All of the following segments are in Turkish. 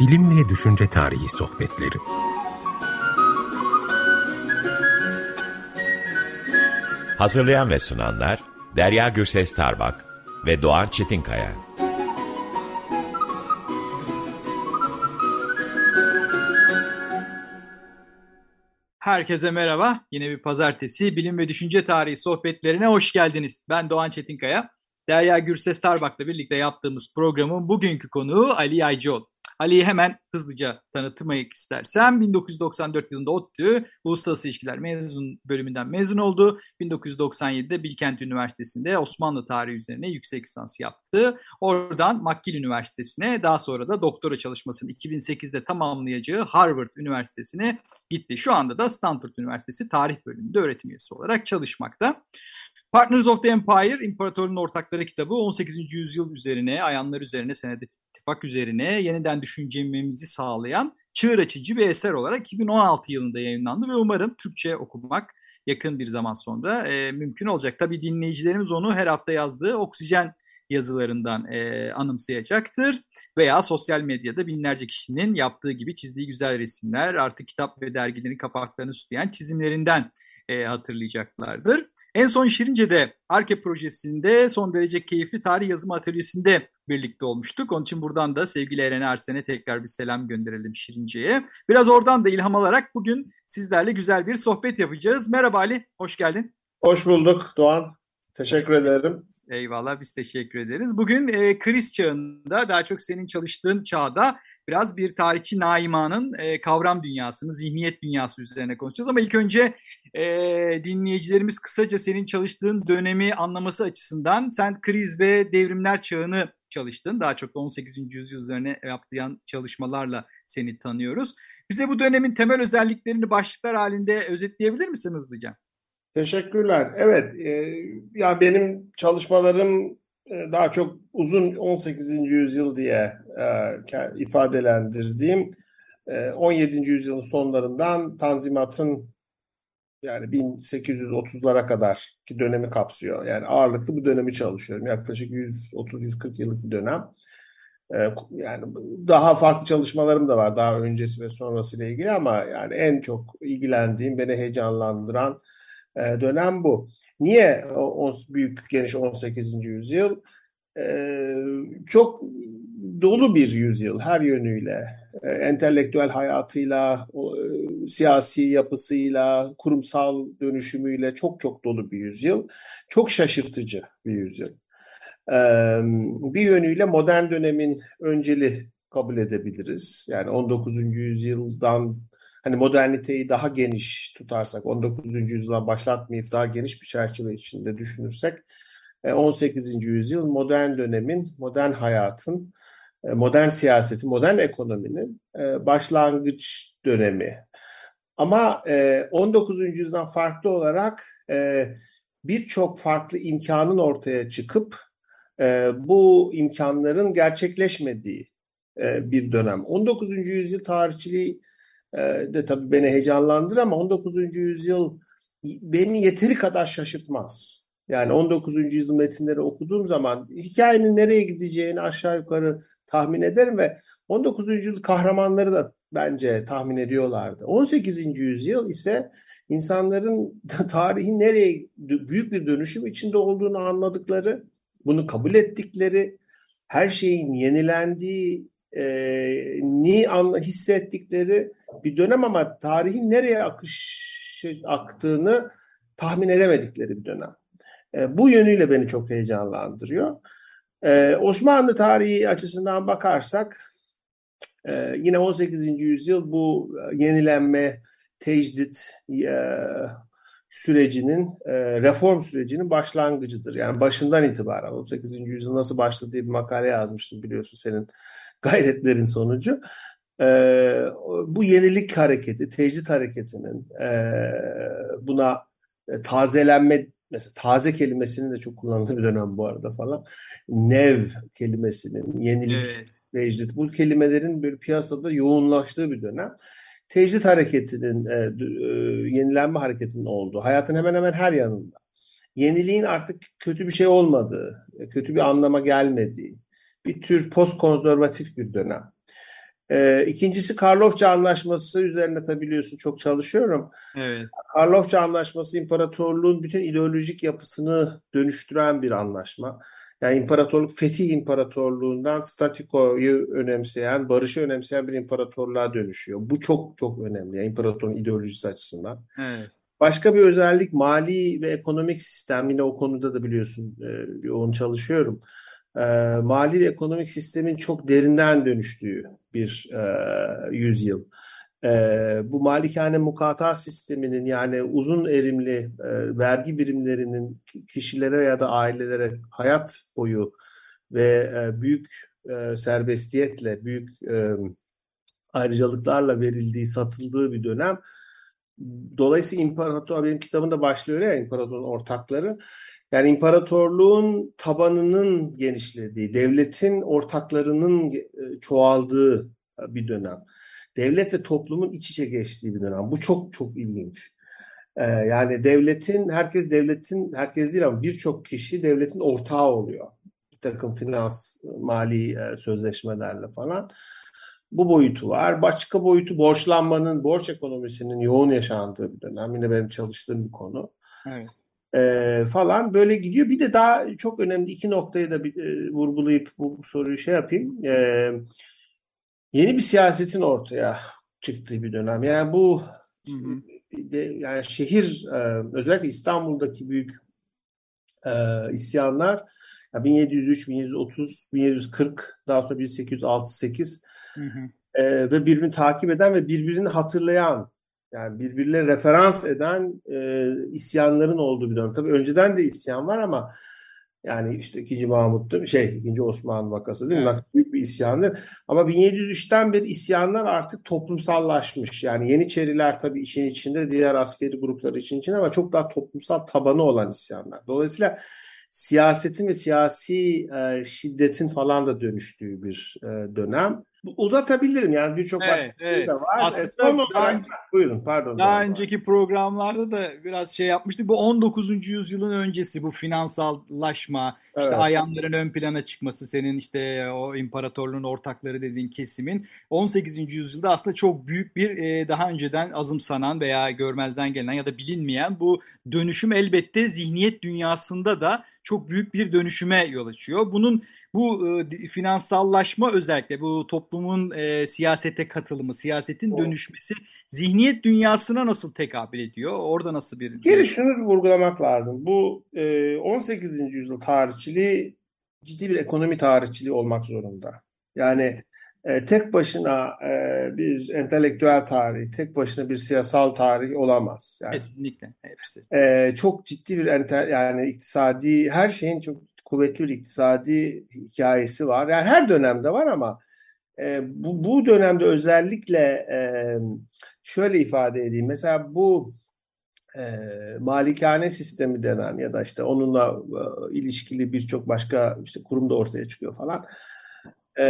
Bilim ve Düşünce Tarihi Sohbetleri Hazırlayan ve sunanlar Derya Gürses Tarbak ve Doğan Çetinkaya. Herkese merhaba. Yine bir pazartesi bilim ve düşünce tarihi sohbetlerine hoş geldiniz. Ben Doğan Çetinkaya. Derya Gürses Tarbak'la birlikte yaptığımız programın bugünkü konuğu Ali Yaycıoğlu. Ali'yi hemen hızlıca tanıtmak istersem 1994 yılında ODTÜ Uluslararası İlişkiler mezun bölümünden mezun oldu. 1997'de Bilkent Üniversitesi'nde Osmanlı tarihi üzerine yüksek lisans yaptı. Oradan McGill Üniversitesi'ne daha sonra da doktora çalışmasını 2008'de tamamlayacağı Harvard Üniversitesi'ne gitti. Şu anda da Stanford Üniversitesi tarih bölümünde öğretim üyesi olarak çalışmakta. Partners of the Empire, İmparatorun Ortakları kitabı 18. yüzyıl üzerine, ayanlar üzerine senede ittifak üzerine yeniden düşüncemizi sağlayan çığır açıcı bir eser olarak 2016 yılında yayınlandı ve umarım Türkçe okumak yakın bir zaman sonra e, mümkün olacak. Tabii dinleyicilerimiz onu her hafta yazdığı Oksijen yazılarından e, anımsayacaktır. Veya sosyal medyada binlerce kişinin yaptığı gibi çizdiği güzel resimler, artık kitap ve dergilerin kapaklarını süsleyen çizimlerinden e, hatırlayacaklardır. En son Şirince'de Arke projesinde son derece keyifli tarih yazımı atölyesinde birlikte olmuştuk. Onun için buradan da sevgili Eren Ersen'e tekrar bir selam gönderelim Şirince'ye. Biraz oradan da ilham alarak bugün sizlerle güzel bir sohbet yapacağız. Merhaba Ali, hoş geldin. Hoş bulduk Doğan. Teşekkür ederim. Eyvallah biz teşekkür ederiz. Bugün e, kriz çağında daha çok senin çalıştığın çağda biraz bir tarihçi Naima'nın e, kavram dünyasını, zihniyet dünyası üzerine konuşacağız. Ama ilk önce e, dinleyicilerimiz kısaca senin çalıştığın dönemi anlaması açısından sen kriz ve devrimler çağını çalıştın. Daha çok da 18. yüzyıl üzerine yaptığın çalışmalarla seni tanıyoruz. Bize bu dönemin temel özelliklerini başlıklar halinde özetleyebilir misin hızlıca? Teşekkürler. Evet, e, ya benim çalışmalarım e, daha çok uzun 18. yüzyıl diye e, ifadelendirdiğim e, 17. yüzyılın sonlarından Tanzimat'ın yani 1830'lara kadar ki dönemi kapsıyor. Yani ağırlıklı bu dönemi çalışıyorum. Yaklaşık 130-140 yıllık bir dönem. E, yani daha farklı çalışmalarım da var daha öncesi ve sonrası ile ilgili ama yani en çok ilgilendiğim, beni heyecanlandıran e, dönem bu. Niye o, büyük geniş 18. yüzyıl? E, çok dolu bir yüzyıl her yönüyle. E, entelektüel hayatıyla, siyasi yapısıyla, kurumsal dönüşümüyle çok çok dolu bir yüzyıl. Çok şaşırtıcı bir yüzyıl. Bir yönüyle modern dönemin önceli kabul edebiliriz. Yani 19. yüzyıldan hani moderniteyi daha geniş tutarsak, 19. yüzyıldan başlatmayıp daha geniş bir çerçeve içinde düşünürsek, 18. E, yüzyıl modern dönemin, modern hayatın, e, modern siyasetin, modern ekonominin e, başlangıç dönemi. Ama 19. yüzyıldan farklı olarak birçok farklı imkanın ortaya çıkıp bu imkanların gerçekleşmediği bir dönem. 19. yüzyıl tarihçiliği de tabii beni heyecanlandır ama 19. yüzyıl beni yeteri kadar şaşırtmaz. Yani 19. yüzyıl metinleri okuduğum zaman hikayenin nereye gideceğini aşağı yukarı tahmin ederim ve 19. yüzyıl kahramanları da bence tahmin ediyorlardı. 18. yüzyıl ise insanların tarihin nereye büyük bir dönüşüm içinde olduğunu anladıkları, bunu kabul ettikleri, her şeyin yenilendiği e, ni anla, hissettikleri bir dönem ama tarihin nereye akış aktığını tahmin edemedikleri bir dönem. E, bu yönüyle beni çok heyecanlandırıyor. E, Osmanlı tarihi açısından bakarsak e, yine 18. yüzyıl bu yenilenme, tecdit e, sürecinin, e, reform sürecinin başlangıcıdır. Yani başından itibaren 18. yüzyıl nasıl başladı diye bir makale yazmıştım biliyorsun senin gayretlerin sonucu. E, bu yenilik hareketi, tecrit hareketinin e, buna e, tazelenme mesela taze kelimesinin de çok kullanıldığı bir dönem bu arada falan. Nev kelimesinin, yenilik, evet. tecrit bu kelimelerin bir piyasada yoğunlaştığı bir dönem. Tecrit hareketinin, e, e, yenilenme hareketinin olduğu, hayatın hemen hemen her yanında. Yeniliğin artık kötü bir şey olmadığı, kötü bir anlama gelmediği, bir tür post konservatif bir dönem. E, ikincisi Karlofça Anlaşması üzerine tabi biliyorsun çok çalışıyorum. Evet. Karlofça Anlaşması imparatorluğun bütün ideolojik yapısını dönüştüren bir anlaşma. Yani imparatorluk Fetih İmparatorluğundan statikoyu önemseyen, barışı önemseyen bir imparatorluğa dönüşüyor. Bu çok çok önemli yani imparatorun ideolojisi açısından. Evet. Başka bir özellik mali ve ekonomik sistem. Yine o konuda da biliyorsun e, yoğun çalışıyorum. E, mali ve ekonomik sistemin çok derinden dönüştüğü bir e, yüzyıl. E, bu malikane mukata sisteminin yani uzun erimli e, vergi birimlerinin kişilere ya da ailelere hayat boyu ve e, büyük e, serbestiyetle, büyük e, ayrıcalıklarla verildiği, satıldığı bir dönem. Dolayısıyla imparator, benim kitabımda başlıyor ya imparatorun ortakları. Yani imparatorluğun tabanının genişlediği, devletin ortaklarının e, çoğaldığı bir dönem. Devlet ve toplumun iç içe geçtiği bir dönem. Bu çok çok ilginç. Ee, yani devletin, herkes devletin, herkes değil ama birçok kişi devletin ortağı oluyor. Bir takım finans, mali e, sözleşmelerle falan. Bu boyutu var. Başka boyutu borçlanmanın, borç ekonomisinin yoğun yaşandığı bir dönem. Yine benim çalıştığım bir konu. Evet. Ee, falan böyle gidiyor. Bir de daha çok önemli iki noktayı da bir, e, vurgulayıp bu, bu soruyu şey yapayım. Ee, yeni bir siyasetin ortaya çıktığı bir dönem. Yani bu hı hı. De, yani şehir e, özellikle İstanbul'daki büyük e, isyanlar 1703, 1730, 1740 daha sonra 1868 Hı hı. E, ve birbirini takip eden ve birbirini hatırlayan yani birbirine referans eden e, isyanların olduğu bir dönem. Tabii önceden de isyan var ama yani işte 2. Mahmut'tu, şey 2. Osman vakası değil mi? Evet. Büyük bir isyandır. Ama 1703'ten beri isyanlar artık toplumsallaşmış. Yani Yeniçeriler tabii işin içinde, diğer askeri gruplar için içinde ama çok daha toplumsal tabanı olan isyanlar. Dolayısıyla siyasetin ve siyasi e, şiddetin falan da dönüştüğü bir e, dönem uzatabilirim yani birçok evet, başka evet. de var. Aslında e, son daha, olarak buyurun pardon. Daha önceki programlarda da biraz şey yapmıştık. Bu 19. yüzyılın öncesi bu finansallaşma, evet. işte ayanların ön plana çıkması, senin işte o imparatorluğun ortakları dediğin kesimin 18. yüzyılda aslında çok büyük bir e, daha önceden azımsanan veya görmezden gelinen ya da bilinmeyen bu dönüşüm elbette zihniyet dünyasında da çok büyük bir dönüşüme yol açıyor. Bunun bu e, finansallaşma özellikle bu toplumun e, siyasete katılımı, siyasetin o. dönüşmesi zihniyet dünyasına nasıl tekabül ediyor? Orada nasıl bir... Geri şunu vurgulamak lazım. Bu e, 18. yüzyıl tarihçiliği ciddi bir ekonomi tarihçiliği olmak zorunda. Yani e, tek başına e, bir entelektüel tarih, tek başına bir siyasal tarih olamaz. Yani, Kesinlikle hepsi. E, çok ciddi bir enter, yani iktisadi her şeyin çok kuvvetli bir iktisadi hikayesi var. Yani her dönemde var ama e, bu, bu dönemde özellikle e, şöyle ifade edeyim. Mesela bu e, malikane sistemi denen ya da işte onunla e, ilişkili birçok başka işte kurum da ortaya çıkıyor falan. E,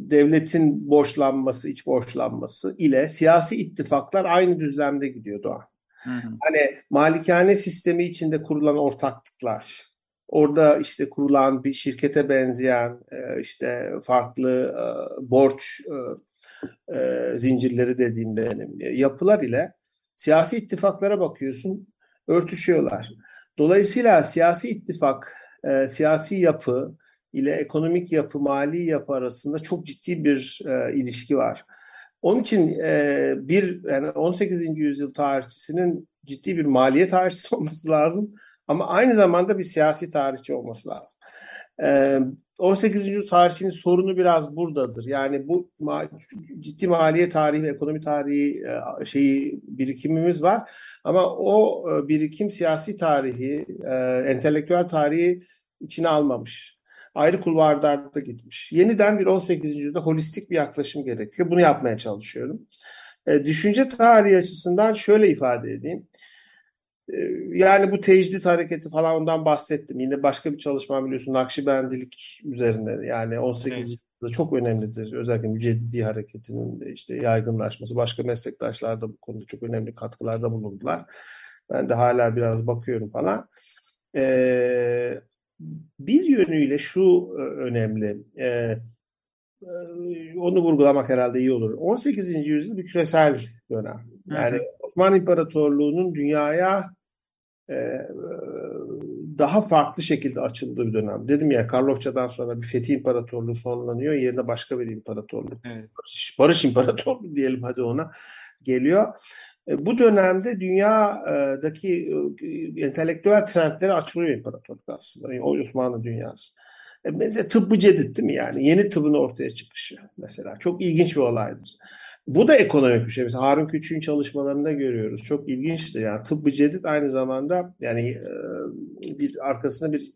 devletin borçlanması, iç borçlanması ile siyasi ittifaklar aynı düzlemde gidiyor Doğan. Hı hı. Hani malikane sistemi içinde kurulan ortaklıklar, Orada işte kurulan bir şirkete benzeyen e, işte farklı e, borç e, zincirleri dediğim benim yapılar ile siyasi ittifaklara bakıyorsun örtüşüyorlar. Dolayısıyla siyasi ittifak, siyasi yapı ile ekonomik yapı, mali yapı arasında çok ciddi bir ilişki var. Onun için bir yani 18. yüzyıl tarihçisinin ciddi bir maliye tarihçisi olması lazım ama aynı zamanda bir siyasi tarihçi olması lazım. Ee, 18. yüzyıl tarihçinin sorunu biraz buradadır. Yani bu ciddi maliye tarihi ekonomi tarihi e, şeyi birikimimiz var. Ama o e, birikim siyasi tarihi, e, entelektüel tarihi içine almamış. Ayrı kulvarlarda gitmiş. Yeniden bir 18. yüzyılda holistik bir yaklaşım gerekiyor. Bunu yapmaya çalışıyorum. Düşünce tarihi açısından şöyle ifade edeyim. Ee, yani bu tecdit hareketi falan ondan bahsettim. Yine başka bir çalışma biliyorsun Nakşibendilik üzerine yani 18. Evet. yüzyılda çok önemlidir. Özellikle müceddidi hareketinin işte yaygınlaşması. Başka meslektaşlar da bu konuda çok önemli katkılarda bulundular. Ben de hala biraz bakıyorum falan. Ee, bir yönüyle şu e, önemli. Ee, onu vurgulamak herhalde iyi olur. 18. yüzyıl bir küresel dönem. Yani hı hı. Osmanlı İmparatorluğu'nun dünyaya e, daha farklı şekilde açıldığı bir dönem. Dedim ya Karlofça'dan sonra bir Fethi İmparatorluğu sonlanıyor. Yerine başka bir imparatorluk. Evet. Barış, Barış İmparatorluğu diyelim hadi ona geliyor. E, bu dönemde dünyadaki e, entelektüel trendleri açılıyor imparatorluk aslında. O Osmanlı dünyası. Mesela tıbbı cedid değil mi yani? Yeni tıbbın ortaya çıkışı mesela. Çok ilginç bir olaydır. Bu da ekonomik bir şey. Mesela Harun Küçük'ün çalışmalarında görüyoruz. Çok ilginçti. Yani tıbbı cedid aynı zamanda yani e, bir arkasında bir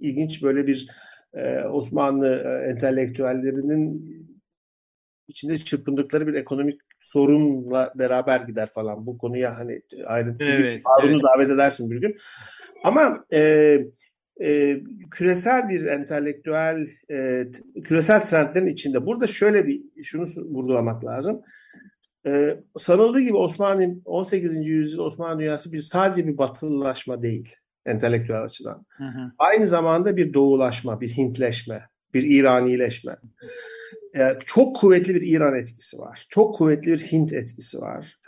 ilginç böyle bir e, Osmanlı e, entelektüellerinin içinde çırpındıkları bir ekonomik sorunla beraber gider falan. Bu konuya hani ayrıntılı evet, Harun'u evet. davet edersin bir gün. Ama e, e, küresel bir entelektüel e, küresel trendlerin içinde. Burada şöyle bir şunu vurgulamak lazım. E, sanıldığı gibi Osmanlı 18. yüzyıl Osmanlı dünyası bir sadece bir batılılaşma değil entelektüel açıdan. Hı hı. Aynı zamanda bir doğulaşma, bir Hintleşme, bir İranileşme. E, çok kuvvetli bir İran etkisi var. Çok kuvvetli bir Hint etkisi var.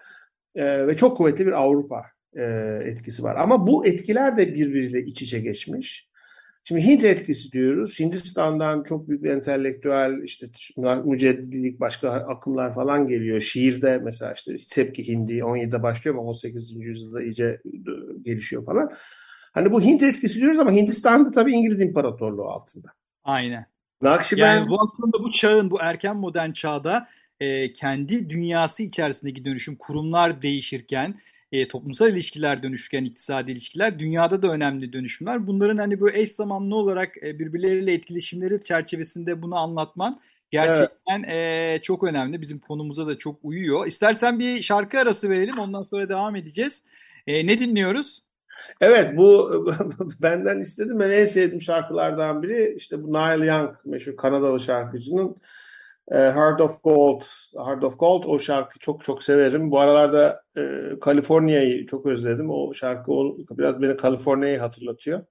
E, ve çok kuvvetli bir Avrupa e, etkisi var. Ama bu etkiler de birbiriyle iç içe geçmiş. Şimdi Hint etkisi diyoruz. Hindistan'dan çok büyük bir entelektüel işte müceddilik başka akımlar falan geliyor. Şiirde mesela işte Tepki Hindi 17'de başlıyor ama 18. yüzyılda iyice gelişiyor falan. Hani bu Hint etkisi diyoruz ama Hindistan'da tabii İngiliz İmparatorluğu altında. Aynen. Nakşibend... Yani bu aslında bu çağın, bu erken modern çağda e, kendi dünyası içerisindeki dönüşüm, kurumlar değişirken, e, toplumsal ilişkiler dönüşken iktisadi ilişkiler dünyada da önemli dönüşümler. Bunların hani bu eş zamanlı olarak e, birbirleriyle etkileşimleri çerçevesinde bunu anlatman gerçekten evet. e, çok önemli. Bizim konumuza da çok uyuyor. İstersen bir şarkı arası verelim ondan sonra devam edeceğiz. E, ne dinliyoruz? Evet bu benden istedim. Ben en sevdiğim şarkılardan biri işte bu Neil Young meşhur Kanadalı şarkıcının e, Heart of Gold, Heart of Gold o şarkı çok çok severim. Bu aralarda e, Kaliforniya'yı çok özledim. O şarkı o, biraz beni Kaliforniya'yı hatırlatıyor.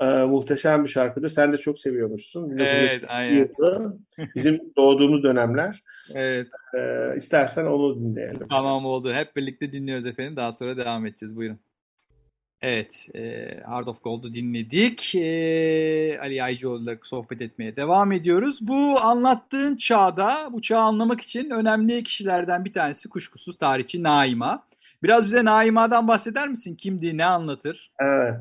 E, muhteşem bir şarkıdır. Sen de çok seviyormuşsun. Evet, aynen. bizim doğduğumuz dönemler. Evet. E, istersen onu dinleyelim. Tamam oldu. Hep birlikte dinliyoruz efendim. Daha sonra devam edeceğiz. Buyurun. Evet, e, Hard of Gold'u dinledik. E, Ali Aycıoğlu'yla sohbet etmeye devam ediyoruz. Bu anlattığın çağda, bu çağı anlamak için önemli kişilerden bir tanesi kuşkusuz tarihçi Naima. Biraz bize Naima'dan bahseder misin? Kimdi, ne anlatır? Evet,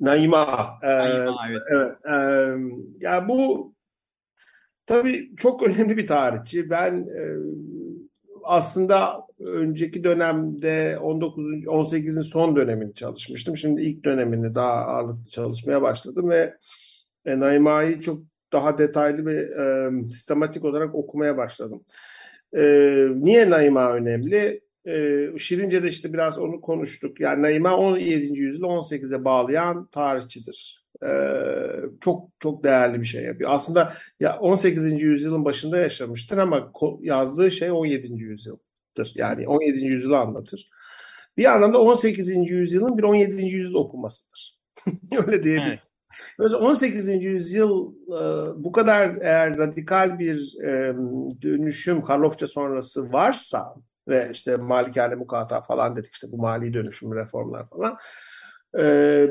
Naima. E, Naima, evet. evet e, ya bu tabii çok önemli bir tarihçi. Ben e, aslında önceki dönemde 19. 18'in son dönemini çalışmıştım. Şimdi ilk dönemini daha ağırlıklı çalışmaya başladım ve e, Naima'yı çok daha detaylı ve e, sistematik olarak okumaya başladım. E, niye Naima önemli? E, Şirince'de işte biraz onu konuştuk. Yani Naima 17. yüzyılı 18'e bağlayan tarihçidir. Ee, çok çok değerli bir şey yapıyor. Aslında ya 18. yüzyılın başında yaşamıştır ama yazdığı şey 17. yüzyıldır. Yani 17. yüzyılı anlatır. Bir anlamda 18. yüzyılın bir 17. yüzyıl okumasıdır. Öyle diyebilirim. Evet. Mesela 18. yüzyıl e, bu kadar eğer radikal bir e, dönüşüm Karlofça sonrası varsa ve işte malikane mukata falan dedik işte bu mali dönüşüm reformlar falan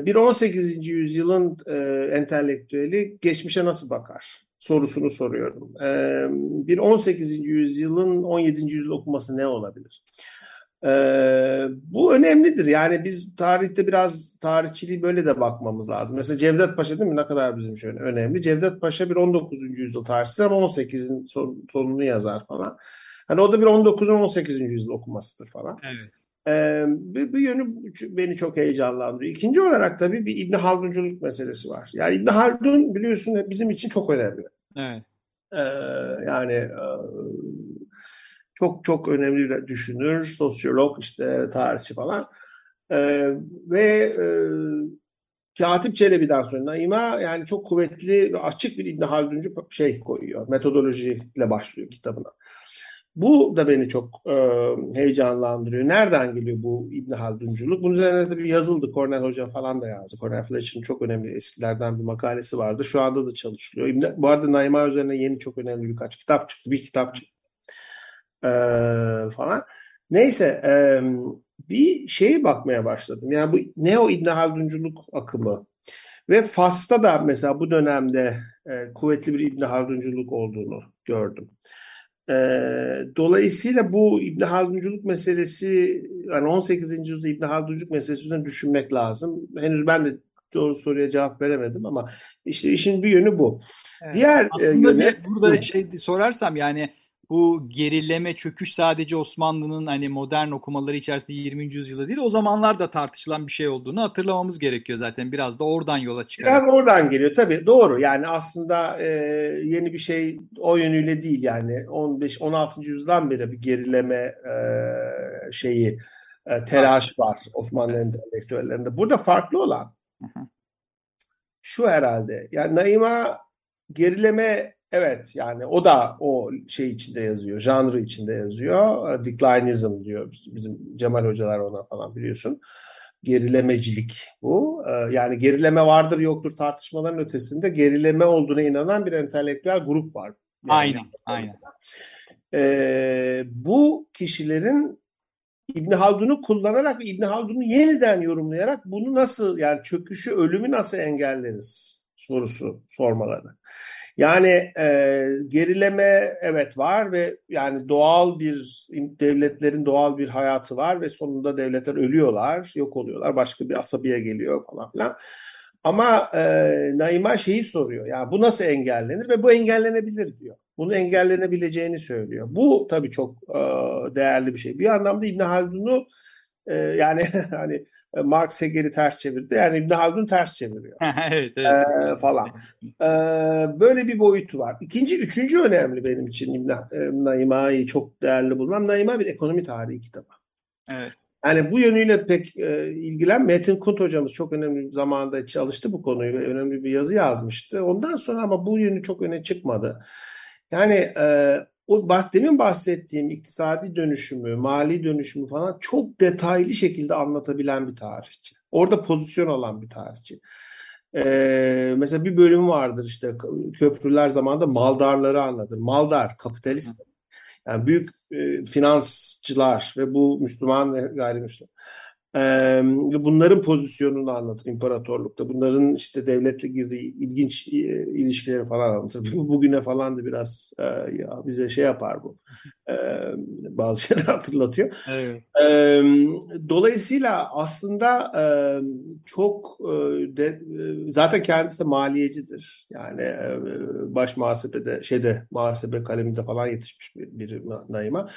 bir 18. yüzyılın e, entelektüeli geçmişe nasıl bakar sorusunu soruyorum. Ee, bir 18. yüzyılın 17. yüzyıl okuması ne olabilir? Ee, bu önemlidir. Yani biz tarihte biraz tarihçiliği böyle de bakmamız lazım. Mesela Cevdet Paşa değil mi? Ne kadar bizim şöyle önemli. Cevdet Paşa bir 19. yüzyıl tarihçisi ama 18'in sonunu yazar falan. Hani o da bir 19. 18. yüzyıl okumasıdır falan. Evet. Ee, bir, bir yönü beni çok heyecanlandırıyor. İkinci olarak tabii bir İbn Haldunculuk meselesi var. Yani İbn Haldun biliyorsun bizim için çok önemli. Evet. Ee, yani e, çok çok önemli bir düşünür, sosyolog, işte tarihçi falan. Ee, ve e, Katip Çelebi'den sonra Naima yani çok kuvvetli ve açık bir İbn Halduncu şey koyuyor. Metodolojiyle başlıyor kitabına. Bu da beni çok e, heyecanlandırıyor. Nereden geliyor bu İbn Haldunculuk? Bunun üzerine tabii yazıldı. Cornell Hoca falan da yazdı. Cornell Fletcher'ın çok önemli eskilerden bir makalesi vardı. Şu anda da çalışılıyor. İbn, bu arada Naima üzerine yeni çok önemli birkaç kitap çıktı. Bir kitap çıktı. E, falan. Neyse e, bir şeye bakmaya başladım. Yani bu Neo İbn Haldunculuk akımı ve Fas'ta da mesela bu dönemde e, kuvvetli bir İbn Haldunculuk olduğunu gördüm. E, dolayısıyla bu İbn Haldunculuk meselesi yani 18. yüzyılda İbn Haldunculuk meselesi üzerine düşünmek lazım. Henüz ben de doğru soruya cevap veremedim ama işte işin bir yönü bu. Evet. Diğer e, Aslında yönü, bir, burada şey sorarsam yani bu gerileme, çöküş sadece Osmanlı'nın hani modern okumaları içerisinde 20. yüzyılda değil o zamanlar da tartışılan bir şey olduğunu hatırlamamız gerekiyor zaten. Biraz da oradan yola çıkarak. Biraz oradan geliyor tabii doğru yani aslında e, yeni bir şey o yönüyle değil yani 15-16. yüzyıldan beri bir gerileme e, şeyi e, telaş var Osmanlı entelektüellerinde. Burada farklı olan şu herhalde yani Naima gerileme Evet yani o da o şey içinde yazıyor, janrı içinde yazıyor. Declinism diyor bizim Cemal hocalar ona falan biliyorsun. Gerilemecilik bu. Ee, yani gerileme vardır yoktur tartışmaların ötesinde gerileme olduğuna inanan bir entelektüel grup var. Yani, aynen, aynen. Ee, bu kişilerin İbn Haldun'u kullanarak İbn Haldun'u yeniden yorumlayarak bunu nasıl yani çöküşü, ölümü nasıl engelleriz sorusu sormaları. Yani e, gerileme evet var ve yani doğal bir devletlerin doğal bir hayatı var ve sonunda devletler ölüyorlar, yok oluyorlar, başka bir asabiye geliyor falan filan. Ama e, Naima şeyi soruyor. Yani bu nasıl engellenir ve bu engellenebilir diyor. Bunu engellenebileceğini söylüyor. Bu tabii çok e, değerli bir şey. Bir anlamda İbn Haldun'u e, yani hani Marx Hegel'i ters çevirdi. Yani İbn Haldun ters çeviriyor. evet, evet. Ee, falan. Ee, böyle bir boyutu var. İkinci, üçüncü önemli benim için İbn e, Naima'yı çok değerli bulmam. Naima bir ekonomi tarihi kitabı. Evet. Yani bu yönüyle pek e, ilgilen. Metin Kunt hocamız çok önemli bir zamanda çalıştı bu konuyu ve önemli bir yazı yazmıştı. Ondan sonra ama bu yönü çok öne çıkmadı. Yani e, o bahs demin bahsettiğim iktisadi dönüşümü, mali dönüşümü falan çok detaylı şekilde anlatabilen bir tarihçi. Orada pozisyon alan bir tarihçi. Ee, mesela bir bölüm vardır işte köprüler zamanında maldarları anlatır. Maldar, kapitalist. Yani büyük e, finansçılar ve bu Müslüman ve gayrimüslim bunların pozisyonunu anlatır imparatorlukta. Bunların işte devletle girdiği ilginç e, ilişkileri falan anlatır. Bugüne falan da biraz ya bize şey yapar bu. bazı şeyler hatırlatıyor. Evet. dolayısıyla aslında çok de, zaten kendisi de maliyecidir. Yani baş muhasebede şeyde muhasebe kaleminde falan yetişmiş bir, bir naima.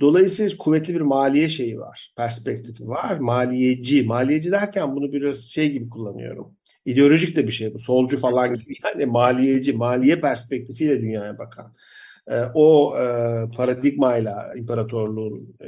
Dolayısıyla kuvvetli bir maliye şeyi var, perspektifi var. Maliyeci, maliyeci derken bunu biraz şey gibi kullanıyorum. İdeolojik de bir şey bu, solcu falan gibi. Yani maliyeci, maliye perspektifiyle dünyaya bakan. E, o e, paradigmayla imparatorluğun e,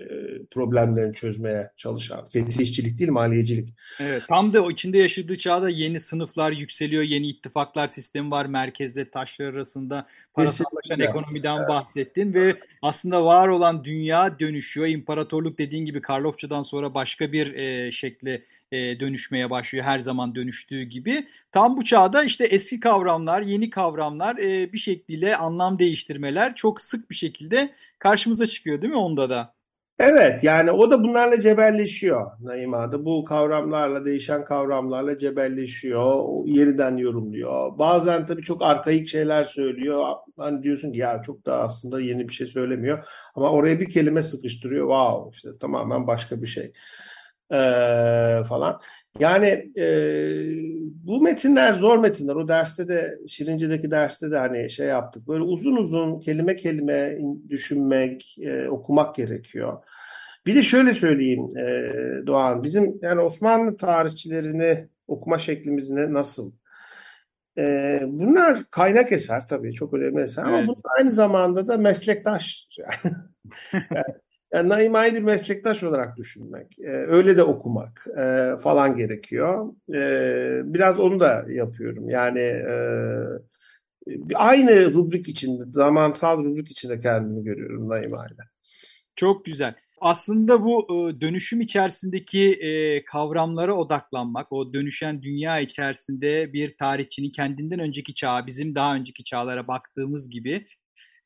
problemlerini çözmeye çalışan fetişçilik değil maliyecilik. Evet, tam da o içinde yaşadığı çağda yeni sınıflar yükseliyor, yeni ittifaklar sistemi var merkezde taşlar arasında parasallaşan ekonomiden evet. bahsettin ve aslında var olan dünya dönüşüyor. İmparatorluk dediğin gibi Karlofça'dan sonra başka bir e, şekle e, dönüşmeye başlıyor her zaman dönüştüğü gibi. Tam bu çağda işte eski kavramlar, yeni kavramlar e, bir şekilde anlam değiştirmeler çok sık bir şekilde karşımıza çıkıyor değil mi onda da? Evet yani o da bunlarla cebelleşiyor Naima'da. Bu kavramlarla, değişen kavramlarla cebelleşiyor. Yeniden yorumluyor. Bazen tabii çok arkaik şeyler söylüyor. Hani diyorsun ki ya çok da aslında yeni bir şey söylemiyor. Ama oraya bir kelime sıkıştırıyor. Wow işte tamamen başka bir şey e, falan. Yani e, bu metinler zor metinler. O derste de Şirince'deki derste de hani şey yaptık. Böyle uzun uzun kelime kelime düşünmek, e, okumak gerekiyor. Bir de şöyle söyleyeyim e, Doğan, bizim yani Osmanlı tarihçilerini okuma şeklimiz ne, nasıl? E, bunlar kaynak eser tabii çok önemli eser ama evet. bunlar aynı zamanda da meslektaş. Yani. yani yani Naima'yı bir meslektaş olarak düşünmek, e, öyle de okumak e, falan gerekiyor. E, biraz onu da yapıyorum. Yani e, aynı rubrik içinde, zamansal rubrik içinde kendimi görüyorum daima ile. Çok güzel. Aslında bu e, dönüşüm içerisindeki e, kavramlara odaklanmak, o dönüşen dünya içerisinde bir tarihçinin kendinden önceki çağa, bizim daha önceki çağlara baktığımız gibi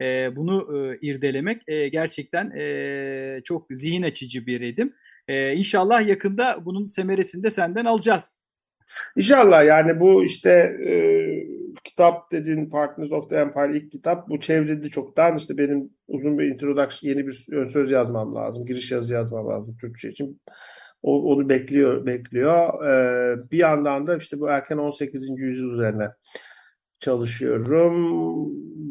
e, bunu irdelemek gerçekten çok zihin açıcı bir edim. İnşallah yakında bunun semeresini de senden alacağız. İnşallah yani bu işte e, kitap dediğin Partners of the Empire ilk kitap bu çevrildi çoktan işte benim uzun bir introduction yeni bir ön söz yazmam lazım giriş yazı yazmam lazım Türkçe için o, onu bekliyor bekliyor ee, bir yandan da işte bu erken 18. yüzyıl üzerine çalışıyorum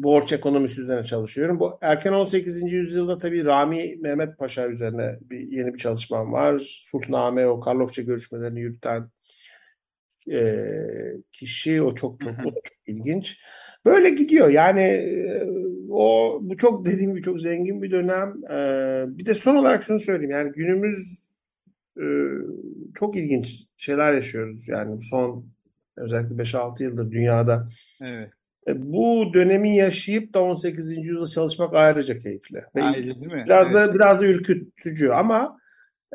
borç ekonomisi üzerine çalışıyorum bu erken 18. yüzyılda tabii Rami Mehmet Paşa üzerine bir yeni bir çalışmam var Sultanahmet o Karlofça görüşmelerini yürüten e, kişi o çok çok, çok ilginç. Böyle gidiyor yani e, o bu çok dediğim gibi çok zengin bir dönem. E, bir de son olarak şunu söyleyeyim yani günümüz e, çok ilginç şeyler yaşıyoruz yani son özellikle 5-6 yıldır dünyada. Evet. E, bu dönemi yaşayıp da 18. yüzyılda çalışmak ayrıca keyifli. Ayrıca değil mi? Biraz evet. da biraz da ürkütücü ama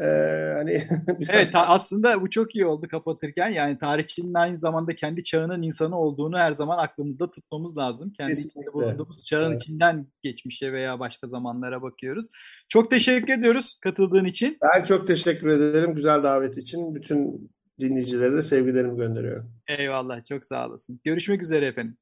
ee, hani biraz... Evet aslında bu çok iyi oldu kapatırken yani tarihçinin aynı zamanda kendi çağının insanı olduğunu her zaman aklımızda tutmamız lazım. Kendi Kesinlikle. içinde bulunduğumuz çağın evet. içinden geçmişe veya başka zamanlara bakıyoruz. Çok teşekkür ediyoruz katıldığın için. Ben çok teşekkür ederim güzel davet için. Bütün dinleyicilere de sevgilerimi gönderiyorum. Eyvallah çok sağ olasın. Görüşmek üzere efendim.